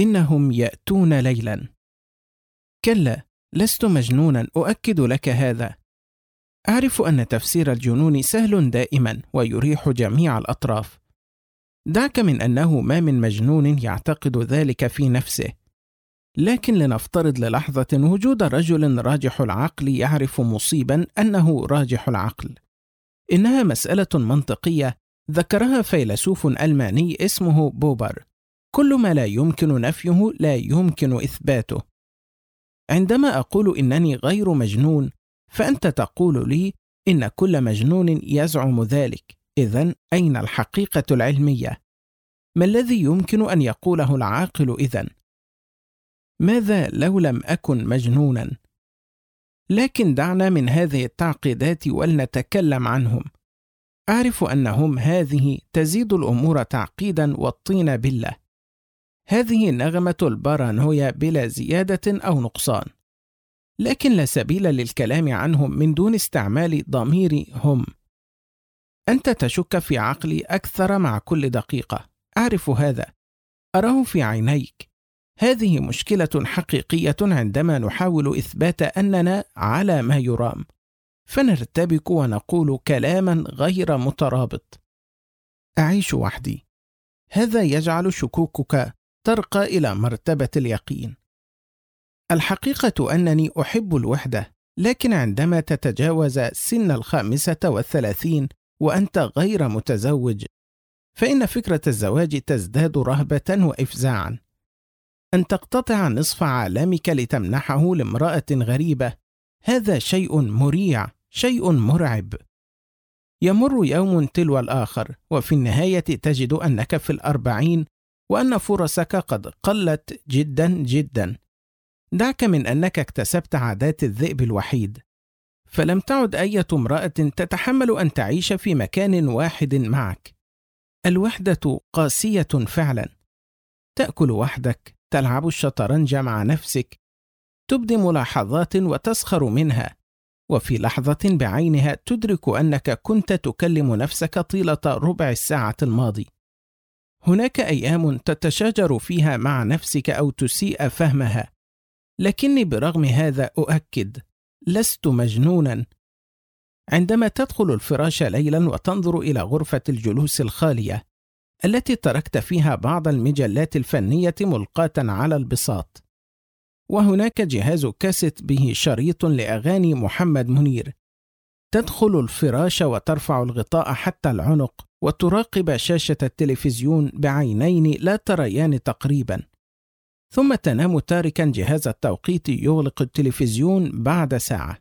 إنهم يأتون ليلا. كلا لست مجنونا أؤكد لك هذا. أعرف أن تفسير الجنون سهل دائما ويريح جميع الأطراف. دعك من أنه ما من مجنون يعتقد ذلك في نفسه. لكن لنفترض للحظة وجود رجل راجح العقل يعرف مصيبا أنه راجح العقل. إنها مسألة منطقية ذكرها فيلسوف ألماني اسمه بوبر. كل ما لا يمكن نفيه لا يمكن إثباته. عندما أقول إنني غير مجنون فأنت تقول لي إن كل مجنون يزعم ذلك. اذا أين الحقيقة العلمية؟ ما الذي يمكن أن يقوله العاقل اذا ماذا لو لم أكن مجنونا؟ لكن دعنا من هذه التعقيدات ولنتكلم عنهم. أعرف أنهم هذه تزيد الأمور تعقيدا والطين بله هذه نغمه البارانويا بلا زيادة أو نقصان. لكن لا سبيل للكلام عنهم من دون استعمال ضمير هم. أنت تشك في عقلي أكثر مع كل دقيقة. أعرف هذا. أراه في عينيك. هذه مشكلة حقيقية عندما نحاول إثبات أننا على ما يرام. فنرتبك ونقول كلاما غير مترابط. أعيش وحدي. هذا يجعل شكوكك ترقى إلى مرتبة اليقين. الحقيقة أنني أحب الوحدة لكن عندما تتجاوز سن الخامسة والثلاثين وأنت غير متزوج فإن فكرة الزواج تزداد رهبة وافزاعا. أن تقتطع نصف عالمك لتمنحه لامرأة غريبة هذا شيء مريع شيء مرعب. يمر يوم تلو الآخر وفي النهاية تجد أنك في الأربعين وأن فرصك قد قلت جدا جدا. دعك من أنك اكتسبت عادات الذئب الوحيد. فلم تعد إيه امرأة تتحمل أن تعيش في مكان واحد معك. الوحدة قاسية فعلا. تأكل وحدك تلعب الشطرنج مع نفسك تبدي ملاحظات وتسخر منها. وفي لحظة بعينها تدرك أنك كنت تكلم نفسك طيلة ربع الساعة الماضي. هناك أيام تتشاجر فيها مع نفسك أو تسيء فهمها. لكني برغم هذا أؤكد لست مجنونا. عندما تدخل الفراش ليلا وتنظر إلى غرفة الجلوس الخالية التي تركت فيها بعض المجلات الفنية ملقاة على البساط. وهناك جهاز كاسيت به شريط لأغاني محمد منير. تدخل الفراش وترفع الغطاء حتى العنق. وتراقب شاشة التلفزيون بعينين لا تريان تقريبا. ثم تنام تاركا جهاز التوقيت يغلق التلفزيون بعد ساعة.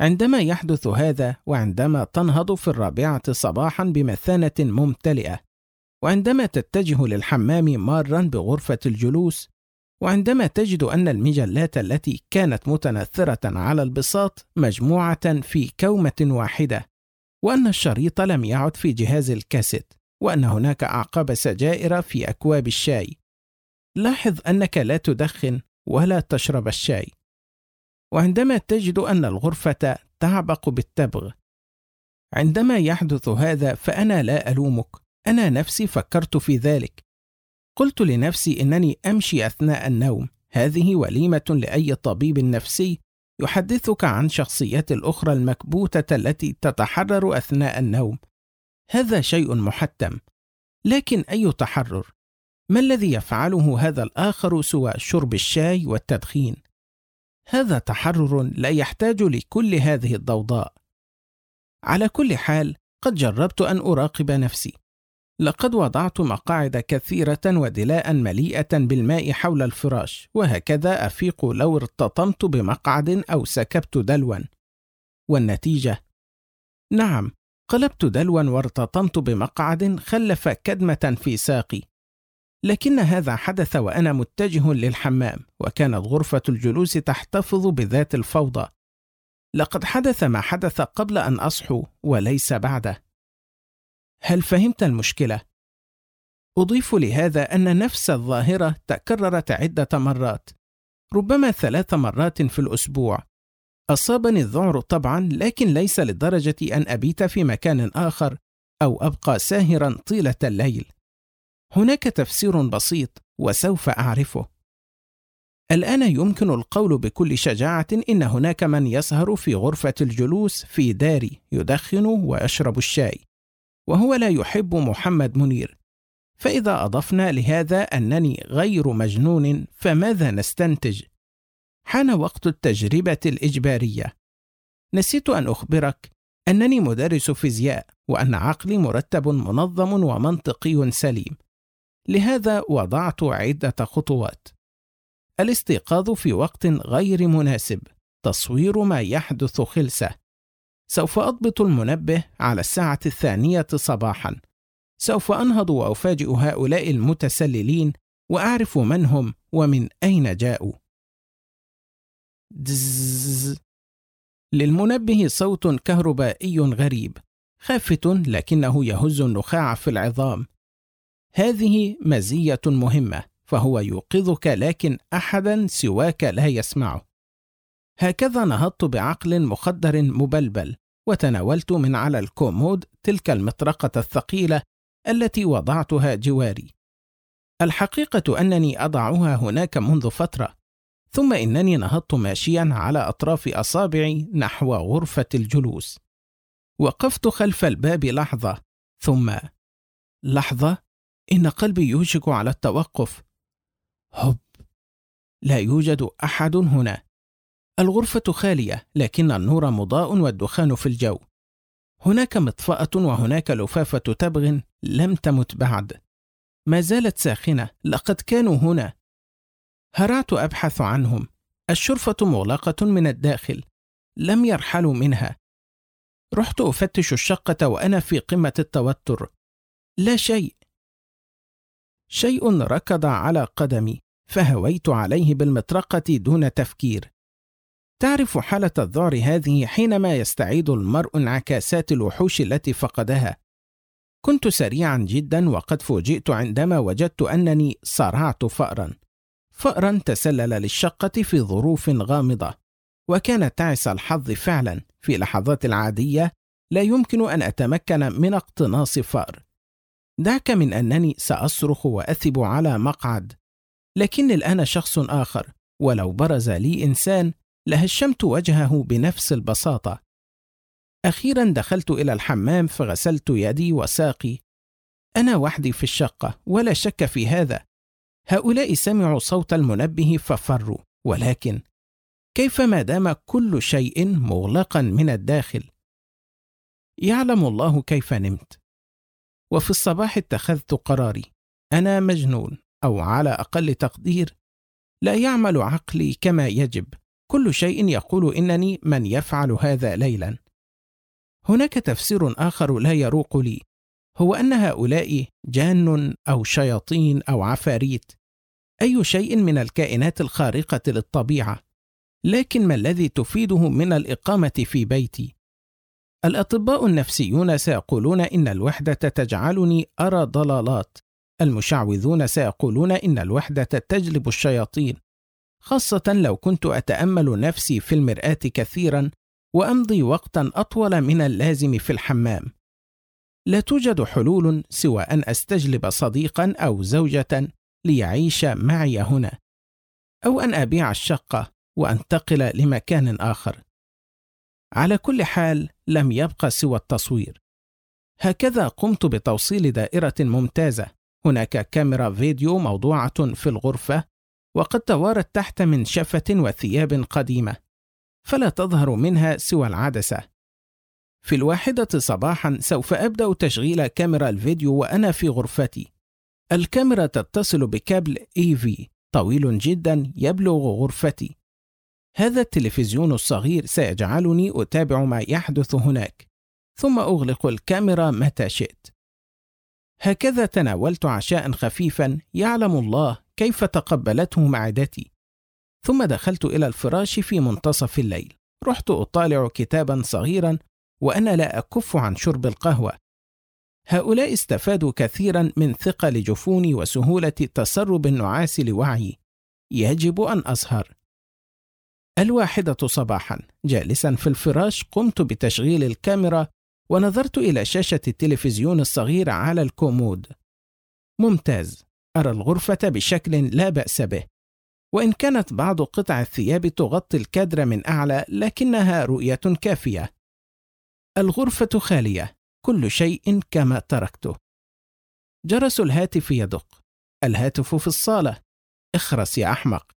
عندما يحدث هذا وعندما تنهض في الرابعة صباحا بمثانة ممتلئة وعندما تتجه للحمام مارا بغرفة الجلوس وعندما تجد أن المجلات التي كانت متنثرة على البساط مجموعة في كومة واحدة. وأن الشريط لم يعد في جهاز الكاسيت وأن هناك أعقاب سجائر في أكواب الشاي. لاحظ أنك لا تدخن ولا تشرب الشاي. وعندما تجد أن الغرفة تعبق بالتبغ. عندما يحدث هذا فأنا لا ألومك أنا نفسي فكرت في ذلك. قلت لنفسي إنني أمشي أثناء النوم هذه وليمة لأي طبيب نفسي يحدثك عن شخصيات الأخرى المكبوتة التي تتحرر أثناء النوم. هذا شيء محتم. لكن أي تحرر؟ ما الذي يفعله هذا الآخر سوى شرب الشاي والتدخين؟ هذا تحرر لا يحتاج لكل هذه الضوضاء. على كل حال قد جربت أن أراقب نفسي. لقد وضعت مقاعد كثيرة ودلاء مليئة بالماء حول الفراش وهكذا أفيق لو ارتطمت بمقعد أو سكبت دلوا. والنتيجة؟ نعم قلبت دلوا وارتطمت بمقعد خلف كدمة في ساقي. لكن هذا حدث وأنا متجه للحمام وكانت غرفة الجلوس تحتفظ بذات الفوضى. لقد حدث ما حدث قبل أن أصحو وليس بعده. هل فهمت المشكلة؟ أضيف لهذا أن نفس الظاهرة تكررت عدة مرات ربما ثلاث مرات في الأسبوع. أصابني الذعر طبعا لكن ليس لدرجة أن أبيت في مكان آخر أو أبقى ساهرا طيلة الليل. هناك تفسير بسيط وسوف أعرفه. الآن يمكن القول بكل شجاعة إن هناك من يسهر في غرفة الجلوس في داري يدخن ويشرب الشاي. وهو لا يحب محمد منير. فإذا أضفنا لهذا أنني غير مجنون فماذا نستنتج؟ حان وقت التجربة الإجبارية. نسيت أن أخبرك أنني مدرس فيزياء وأن عقلي مرتب منظم ومنطقي سليم. لهذا وضعت عدة خطوات. الاستيقاظ في وقت غير مناسب. تصوير ما يحدث خلسة. سوف أضبط المنبه على الساعة الثانية صباحا. سوف أنهض وأفاجئ هؤلاء المتسللين وأعرف من هم ومن أين جاءوا. دزز للمنبه صوت كهربائي غريب خافت لكنه يهز النخاع في العظام. هذه مزية مهمة فهو يوقظك لكن احدا سواك لا يسمعه. هكذا نهضت بعقل مخدر مبلبل وتناولت من على الكومود تلك المطرقة الثقيلة التي وضعتها جواري. الحقيقة أنني أضعها هناك منذ فترة ثم إنني نهضت ماشيا على أطراف أصابعي نحو غرفة الجلوس. وقفت خلف الباب لحظة ثم لحظة إن قلبي يوشك على التوقف. هب لا يوجد أحد هنا. الغرفة خالية لكن النور مضاء والدخان في الجو. هناك مطفأة وهناك لفافة تبغ لم تمت بعد. ما زالت ساخنة لقد كانوا هنا. هرعت أبحث عنهم. الشرفة مغلقة من الداخل. لم يرحلوا منها. رحت أفتش الشقة وأنا في قمة التوتر. لا شيء. شيء ركض على قدمي فهويت عليه بالمطرقة دون تفكير. تعرف حالة الذعر هذه حينما يستعيد المرء انعكاسات الوحوش التي فقدها. كنت سريعا جدا وقد فوجئت عندما وجدت أنني صرعت فأرا. فأرا تسلل للشقة في ظروف غامضة، وكانت تعس الحظ فعلا في لحظات العادية لا يمكن أن أتمكن من اقتناص فأر. دعك من أنني سأصرخ وأثب على مقعد لكني الآن شخص آخر ولو برز لي إنسان لهشمت وجهه بنفس البساطة. أخيرا دخلت إلى الحمام فغسلت يدي وساقي. أنا وحدي في الشقة ولا شك في هذا. هؤلاء سمعوا صوت المنبه ففروا ولكن كيف ما دام كل شيء مغلقا من الداخل؟ يعلم الله كيف نمت. وفي الصباح اتخذت قراري. أنا مجنون أو على أقل تقدير لا يعمل عقلي كما يجب. كل شيء يقول إنني من يفعل هذا ليلا. هناك تفسير آخر لا يروق لي. هو أن هؤلاء جان أو شياطين أو عفاريت. أي شيء من الكائنات الخارقة للطبيعة. لكن ما الذي تفيده من الإقامة في بيتي؟ الأطباء النفسيون سيقولون إن الوحدة تجعلني أرى ضلالات. المشعوذون سيقولون إن الوحدة تجلب الشياطين، خاصة لو كنت أتأمل نفسي في المرآة كثيرا وأمضي وقتا أطول من اللازم في الحمام. لا توجد حلول سوى أن أستجلب صديقا أو زوجة ليعيش معي هنا، أو أن أبيع الشقة وأنتقل لمكان آخر. على كل حال لم يبقى سوى التصوير. هكذا قمت بتوصيل دائرة ممتازة هناك كاميرا فيديو موضوعة في الغرفة وقد توارت تحت منشفة وثياب قديمة فلا تظهر منها سوى العدسة. في الواحدة صباحا سوف أبدأ تشغيل كاميرا الفيديو وأنا في غرفتي. الكاميرا تتصل بكابل إيفي طويل جدا يبلغ غرفتي. هذا التلفزيون الصغير سيجعلني أتابع ما يحدث هناك ثم أغلق الكاميرا متى شئت. هكذا تناولت عشاء خفيفا يعلم الله كيف تقبلته معدتي؟ ثم دخلت إلى الفراش في منتصف الليل. رحت أطالع كتابا صغيرا وأنا لا أكف عن شرب القهوة. هؤلاء استفادوا كثيرا من ثقل جفوني وسهولة تسرب النعاس لوعيي يجب أن أسهر. الواحدة صباحا. جالسا في الفراش قمت بتشغيل الكاميرا ونظرت إلى شاشة التلفزيون الصغير على الكومود. ممتاز، أرى الغرفة بشكل لا بأس به. وإن كانت بعض قطع الثياب تغطي الكادر من أعلى لكنها رؤية كافية. الغرفة خالية كل شيء كما تركته. جرس الهاتف يدق. الهاتف في الصالة. اخرس يا أحمق.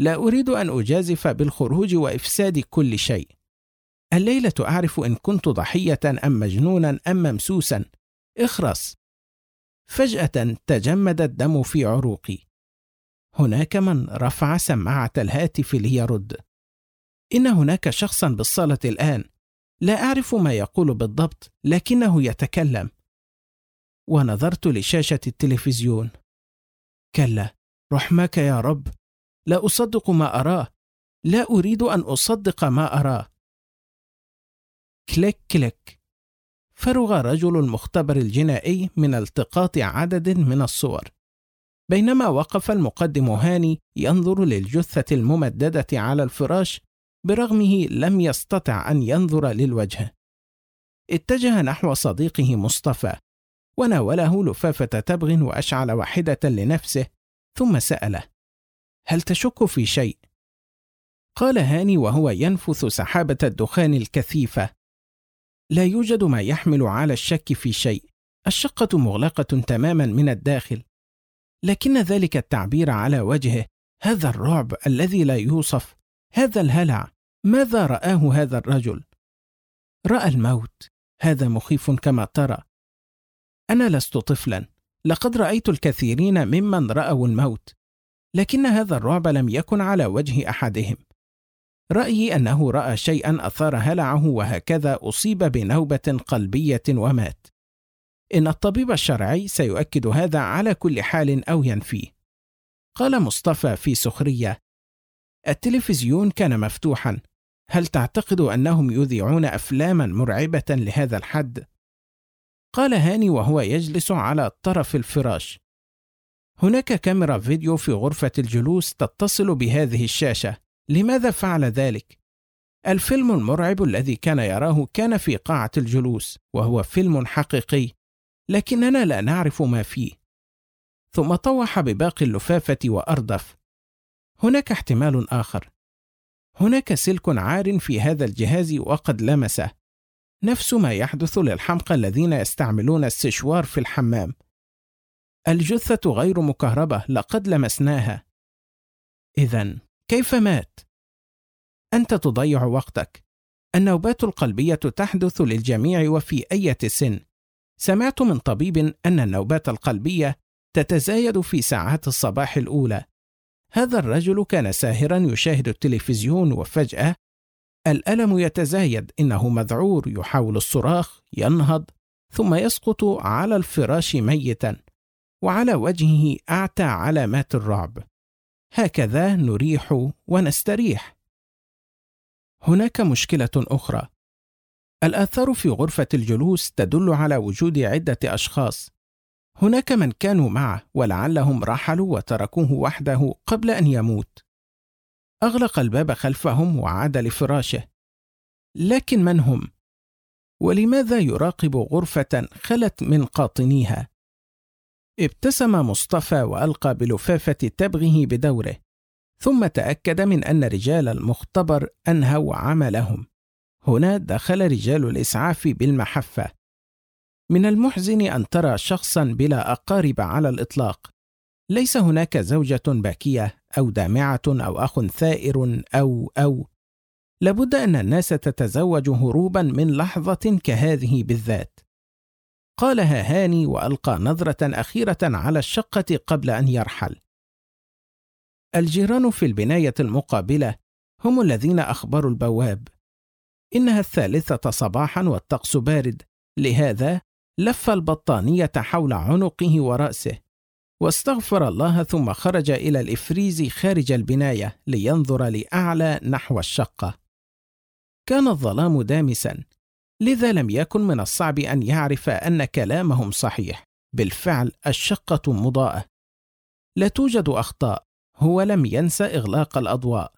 لا أريد أن أجازف بالخروج وإفساد كل شيء. الليلة أعرف إن كنت ضحية أم مجنونا أم ممسوسا. اخرس. فجأة تجمد الدم في عروقي. هناك من رفع سماعة الهاتف ليرد. إن هناك شخصا بالصالة الآن. لا أعرف ما يقول بالضبط لكنه يتكلم. ونظرت لشاشة التلفزيون. كلا رحمك يا رب. لا أصدق ما أراه. لا أريد أن أصدق ما أراه. كليك كليك. فرغ رجل المختبر الجنائي من التقاط عدد من الصور. بينما وقف المقدم هاني ينظر للجثة الممددة على الفراش برغمه لم يستطع أن ينظر للوجه. اتجه نحو صديقه مصطفى وناوله لفافة تبغ وأشعل واحدة لنفسه ثم سأله هل تشك في شيء؟ قال هاني وهو ينفث سحابة الدخان الكثيفة. لا يوجد ما يحمل على الشك في شيء. الشقة مغلقة تماما من الداخل. لكن ذلك التعبير على وجهه. هذا الرعب الذي لا يوصف. هذا الهلع. ماذا رآه هذا الرجل؟ رأى الموت. هذا مخيف كما ترى. أنا لست طفلا. لقد رأيت الكثيرين ممن رأوا الموت. لكن هذا الرعب لم يكن على وجه أحدهم. رأيي أنه رأى شيئا أثار هلعه وهكذا أصيب بنوبة قلبية ومات. إن الطبيب الشرعي سيؤكد هذا على كل حال أو ينفيه قال مصطفى في سخرية التلفزيون كان مفتوحا. هل تعتقد أنهم يذيعون أفلاما مرعبة لهذا الحد؟ قال هاني وهو يجلس على طرف الفراش. هناك كاميرا فيديو في غرفة الجلوس تتصل بهذه الشاشة. لماذا فعل ذلك؟ الفيلم المرعب الذي كان يراه كان في قاعة الجلوس وهو فيلم حقيقي لكننا لا نعرف ما فيه. ثم طوح بباقي اللفافة وأردف. هناك احتمال آخر. هناك سلك عار في هذا الجهاز وقد لمسه. نفس ما يحدث للحمقى الذين يستعملون السشوار في الحمام. الجثة غير مكهربة لقد لمسناها. إذا كيف مات؟ أنت تضيع وقتك. النوبات القلبية تحدث للجميع وفي أي سن. سمعت من طبيب أن النوبات القلبية تتزايد في ساعات الصباح الأولى. هذا الرجل كان ساهرا يشاهد التلفزيون وفجأة الألم يتزايد إنه مذعور يحاول الصراخ ينهض ثم يسقط على الفراش ميتا وعلى وجهه أعتى علامات الرعب. هكذا نريح ونستريح. هناك مشكلة أخرى. الآثار في غرفة الجلوس تدل على وجود عدة أشخاص. هناك من كانوا معه ولعلهم رحلوا وتركوه وحده قبل أن يموت. أغلق الباب خلفهم وعاد لفراشه. لكن من هم؟ ولماذا يراقب غرفة خلت من قاطنيها؟ ابتسم مصطفى وألقى بلفافة تبغه بدوره ثم تأكد من أن رجال المختبر أنهوا عملهم. هنا دخل رجال الإسعاف بالمحفة. من المحزن أن ترى شخصا بلا أقارب على الإطلاق. ليس هناك زوجة باكية أو دامعة أو أخ ثائر أو أو. لابد أن الناس تتزوج هروبا من لحظة كهذه بالذات. قالها هاني وألقى نظرة أخيرة على الشقة قبل أن يرحل. الجيران في البناية المقابلة هم الذين أخبروا البواب. إنها الثالثة صباحا والطقس بارد لهذا لف البطانية حول عنقه ورأسه واستغفر الله ثم خرج إلى الإفريز خارج البناية لينظر لأعلى نحو الشقة. كان الظلام دامسا لذا لم يكن من الصعب أن يعرف أن كلامهم صحيح. بالفعل الشقة مضاءة. لا توجد أخطاء. هو لم ينس إغلاق الأضواء.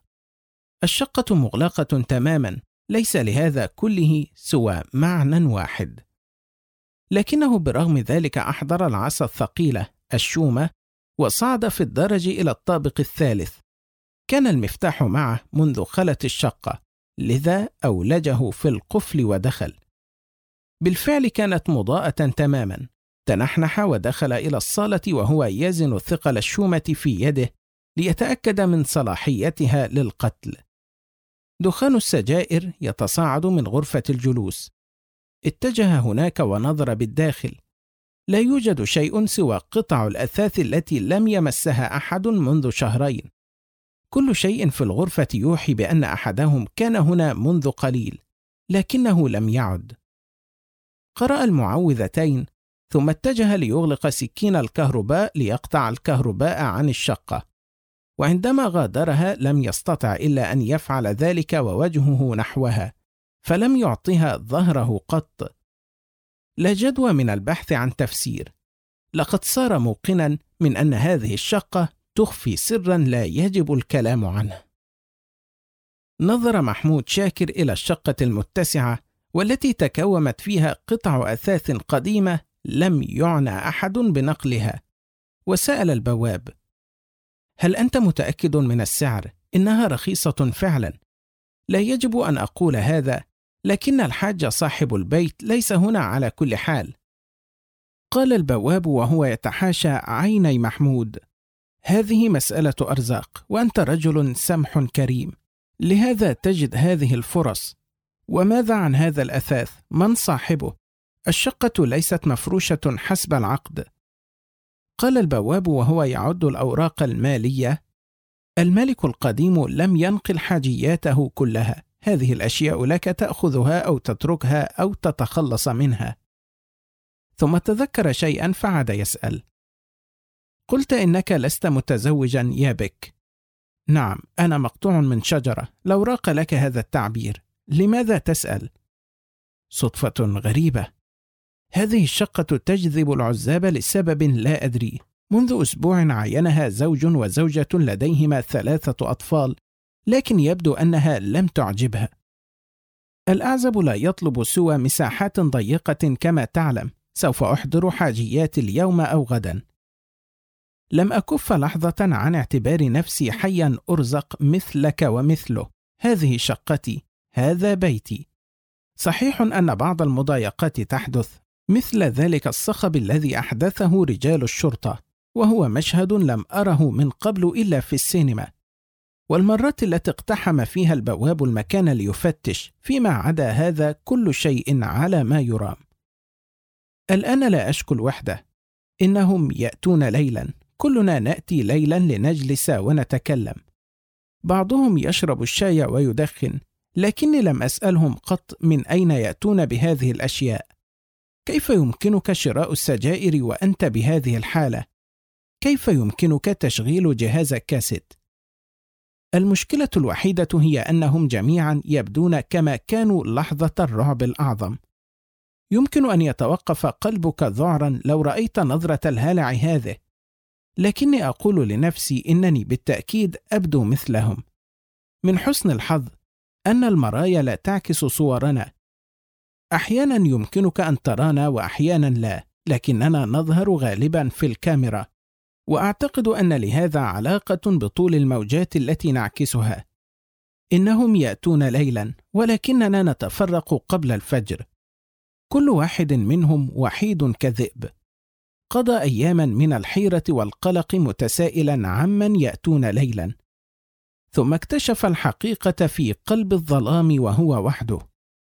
الشقة مغلقة تماما. ليس لهذا كله سوى معنى واحد. لكنه برغم ذلك أحضر العصا الثقيلة الشومة وصعد في الدرج إلى الطابق الثالث. كان المفتاح معه منذ خلت الشقة. لذا أولجه في القفل ودخل. بالفعل كانت مضاءة تماما. تنحنح ودخل إلى الصالة وهو يزن ثقل الشومة في يده ليتأكد من صلاحيتها للقتل. دخان السجائر يتصاعد من غرفة الجلوس. اتجه هناك ونظر بالداخل. لا يوجد شيء سوى قطع الأثاث التي لم يمسها أحد منذ شهرين. كل شيء في الغرفة يوحي بأن أحدهم كان هنا منذ قليل لكنه لم يعد. قرأ المعوذتين ثم اتجه ليغلق سكين الكهرباء ليقطع الكهرباء عن الشقة. وعندما غادرها لم يستطع إلا أن يفعل ذلك ووجهه نحوها فلم يعطها ظهره قط. لا جدوى من البحث عن تفسير. لقد صار موقنا من أن هذه الشقة تخفي سرا لا يجب الكلام عنه. نظر محمود شاكر إلى الشقة المتسعة والتي تكومت فيها قطع أثاث قديمة لم يعنى أحد بنقلها وسأل البواب هل أنت متأكد من السعر؟ إنها رخيصة فعلا. لا يجب أن أقول هذا لكن الحاج صاحب البيت ليس هنا على كل حال. قال البواب وهو يتحاشى عيني محمود هذه مسألة أرزاق وأنت رجل سمح كريم. لهذا تجد هذه الفرص. وماذا عن هذا الأثاث؟ من صاحبه؟ الشقة ليست مفروشة حسب العقد. قال البواب وهو يعد الأوراق المالية. الملك القديم لم ينقل حاجياته كلها. هذه الأشياء لك تأخذها أو تتركها أو تتخلص منها. ثم تذكر شيئا فعاد يسأل. قلت إنك لست متزوجا يا بك. نعم أنا مقطوع من شجرة. لو راق لك هذا التعبير. لماذا تسأل؟ صدفة غريبة. هذه الشقة تجذب العزاب لسبب لا أدري. منذ أسبوع عاينها زوج وزوجة لديهما ثلاثة أطفال لكن يبدو أنها لم تعجبها. الأعزب لا يطلب سوى مساحات ضيقة كما تعلم. سوف أحضر حاجيات اليوم أو غدا. لم أكف لحظة عن اعتبار نفسي حيا أرزق مثلك ومثله. هذه شقتي هذا بيتي. صحيح أن بعض المضايقات تحدث مثل ذلك الصخب الذي أحدثه رجال الشرطة وهو مشهد لم أره من قبل إلا في السينما. والمرات التي اقتحم فيها البواب المكان ليفتش فيما عدا هذا كل شيء على ما يرام. الآن لا أشكو الوحدة إنهم يأتون ليلا. كلنا نأتي ليلا لنجلس ونتكلم بعضهم يشرب الشاي ويدخن لكني لم أسألهم قط من أين يأتون بهذه الأشياء كيف يمكنك شراء السجائر وأنت بهذه الحالة؟ كيف يمكنك تشغيل جهاز كاسيت؟ المشكلة الوحيدة هي أنهم جميعا يبدون كما كانوا لحظة الرعب الأعظم. يمكن أن يتوقف قلبك ذعرا لو رأيت نظرة الهالع هذه، لكني أقول لنفسي إنني بالتأكيد أبدو مثلهم. من حسن الحظ أن المرايا لا تعكس صورنا. أحيانا يمكنك أن ترانا وأحيانا لا، لكننا نظهر غالبا في الكاميرا. وأعتقد أن لهذا علاقة بطول الموجات التي نعكسها إنهم يأتون ليلا ولكننا نتفرق قبل الفجر كل واحد منهم وحيد كذئب قضى أياما من الحيرة والقلق متسائلا عمن يأتون ليلا. ثم اكتشف الحقيقة في قلب الظلام وهو وحده.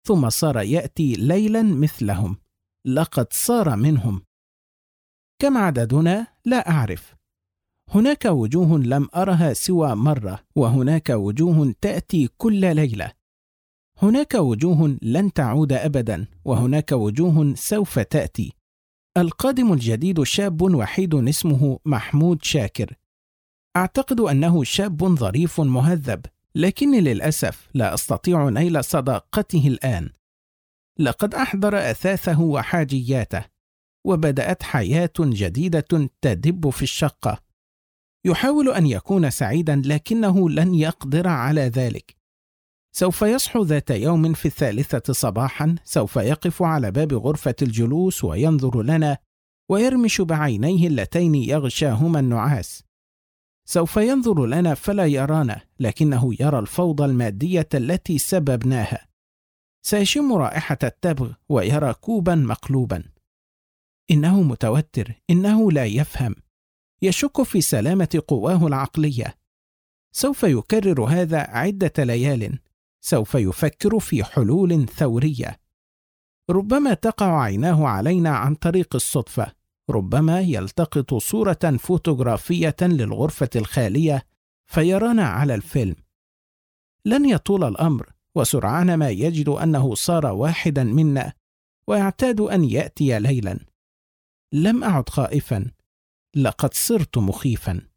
ثم صار يأتي ليلا مثلهم. لقد صار منهم. كم عددنا؟ لا أعرف. هناك وجوه لم أرها سوى مرة وهناك وجوه تأتي كل ليلة. هناك وجوه لن تعود ابدا وهناك وجوه سوف تأتي. القادم الجديد شاب وحيد اسمه محمود شاكر. أعتقد أنه شاب ظريف مهذب لكني للأسف لا أستطيع نيل صداقته الآن. لقد أحضر أثاثه وحاجياته وبدأت حياة جديدة تدب في الشقة. يحاول أن يكون سعيدا لكنه لن يقدر على ذلك. سوف يصحو ذات يوم في الثالثة صباحا سوف يقف على باب غرفة الجلوس وينظر لنا ويرمش بعينيه اللتين يغشاهما النعاس. سوف ينظر لنا فلا يرانا لكنه يرى الفوضى المادية التي سببناها. سيشم رائحة التبغ ويرى كوبا مقلوبا. إنه متوتر إنه لا يفهم. يشك في سلامة قواه العقلية. سوف يكرر هذا عدة ليال. سوف يفكر في حلول ثورية. ربما تقع عيناه علينا عن طريق الصدفة. ربما يلتقط صورة فوتوغرافية للغرفة الخالية فيرانا على الفيلم. لن يطول الأمر وسرعان ما يجد أنه صار واحدا منا ويعتاد أن يأتي ليلا. لم أعد خائفا. لقد صرت مخيفا.